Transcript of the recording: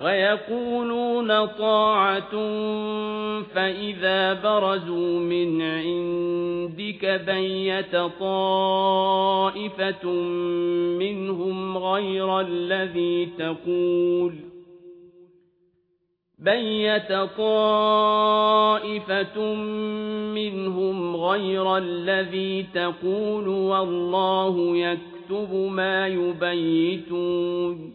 ويقولون طاعة فإذا برزوا من عندك بيت طائفة منهم غير الذي تقول بيت طائفة منهم غير الذي تقول والله يكتب ما يبيتون